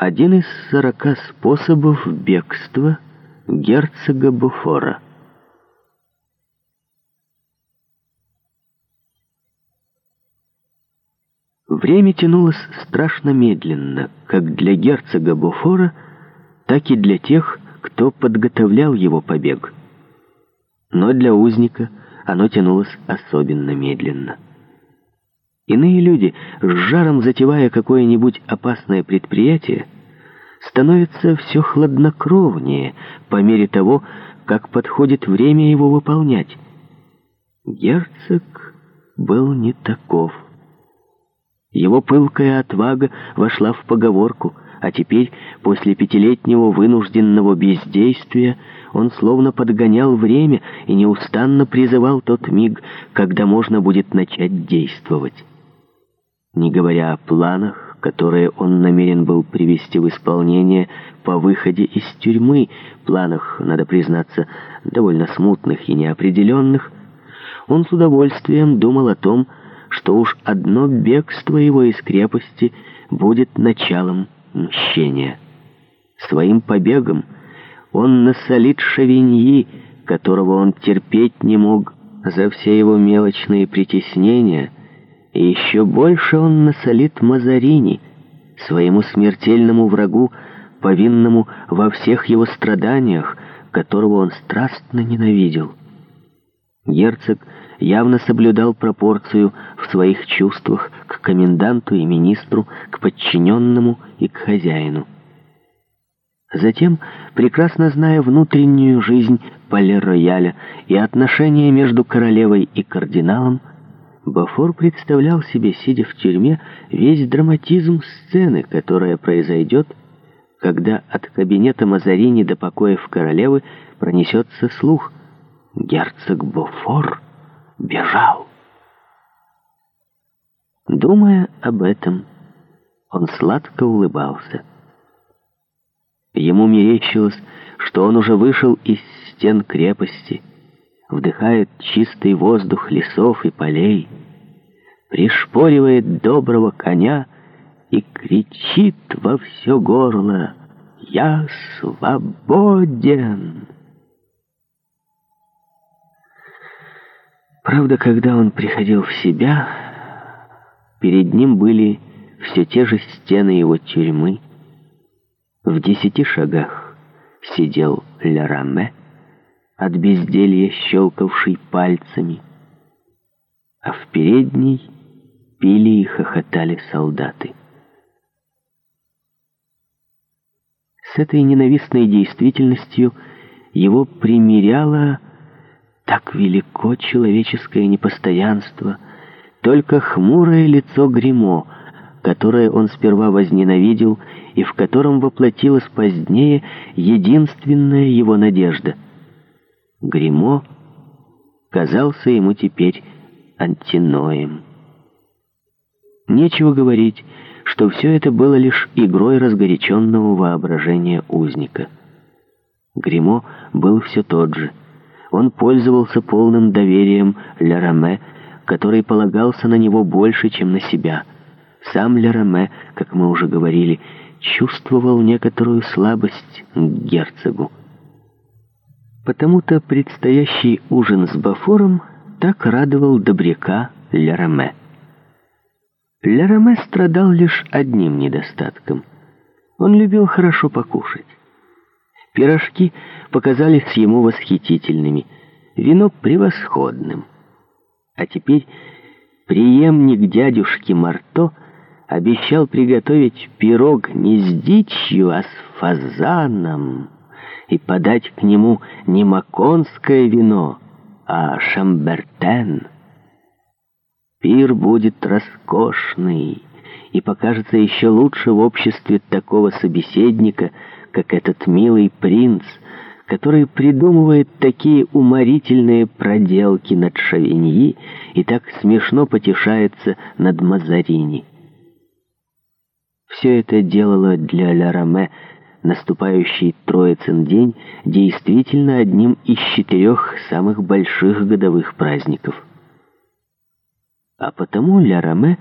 один из сорока способов бегства герцога Буфора. Время тянулось страшно медленно, как для герцога Буфора, так и для тех, кто подготовлял его побег. Но для узника оно тянулось особенно медленно. Иные люди, с жаром затевая какое-нибудь опасное предприятие, становятся все хладнокровнее по мере того, как подходит время его выполнять. Герцог был не таков. Его пылкая отвага вошла в поговорку, а теперь, после пятилетнего вынужденного бездействия, он словно подгонял время и неустанно призывал тот миг, когда можно будет начать действовать не говоря о планах, которые он намерен был привести в исполнение по выходе из тюрьмы, планах, надо признаться, довольно смутных и неопределенных, он с удовольствием думал о том, что уж одно бегство его из крепости будет началом мщения. Своим побегом он насолит Шавиньи, которого он терпеть не мог за все его мелочные притеснения — и еще больше он насолит Мазарини, своему смертельному врагу, повинному во всех его страданиях, которого он страстно ненавидел. Герцог явно соблюдал пропорцию в своих чувствах к коменданту и министру, к подчиненному и к хозяину. Затем, прекрасно зная внутреннюю жизнь Пале-Рояля и отношения между королевой и кардиналом, Бафор представлял себе, сидя в тюрьме, весь драматизм сцены, которая произойдет, когда от кабинета Мазарини до покоев королевы пронесется слух. Герцог Бафор бежал. Думая об этом, он сладко улыбался. Ему мерещилось, что он уже вышел из стен крепости — вдыхает чистый воздух лесов и полей, пришпоривает доброго коня и кричит во все горло «Я свободен!». Правда, когда он приходил в себя, перед ним были все те же стены его тюрьмы. В десяти шагах сидел Лераме, от безделья щелкавший пальцами. А в передней пили и хохотали солдаты. С этой ненавистной действительностью его примиряло так велико человеческое непостоянство, только хмурое лицо гримо, которое он сперва возненавидел и в котором воплотилась позднее единственная его надежда — Гримо казался ему теперь антиноем. Нечего говорить, что все это было лишь игрой разгоряченного воображения узника. Гримо был все тот же. Он пользовался полным доверием Лераме, который полагался на него больше, чем на себя. Сам Лераме, как мы уже говорили, чувствовал некоторую слабость к герцогу. Потому-то предстоящий ужин с Бафором так радовал добряка Лераме. Лераме страдал лишь одним недостатком. Он любил хорошо покушать. Пирожки показались ему восхитительными, вино превосходным. А теперь преемник дядюшки Марто обещал приготовить пирог не с дичью, а с фазаном и подать к нему не маконское вино, а шамбертен. Пир будет роскошный и покажется еще лучше в обществе такого собеседника, как этот милый принц, который придумывает такие уморительные проделки над Шавиньи и так смешно потешается над Мазарини. Все это делало для Ля Роме наступающий Троицын день действительно одним из четырех самых больших годовых праздников. А потому Ля Роме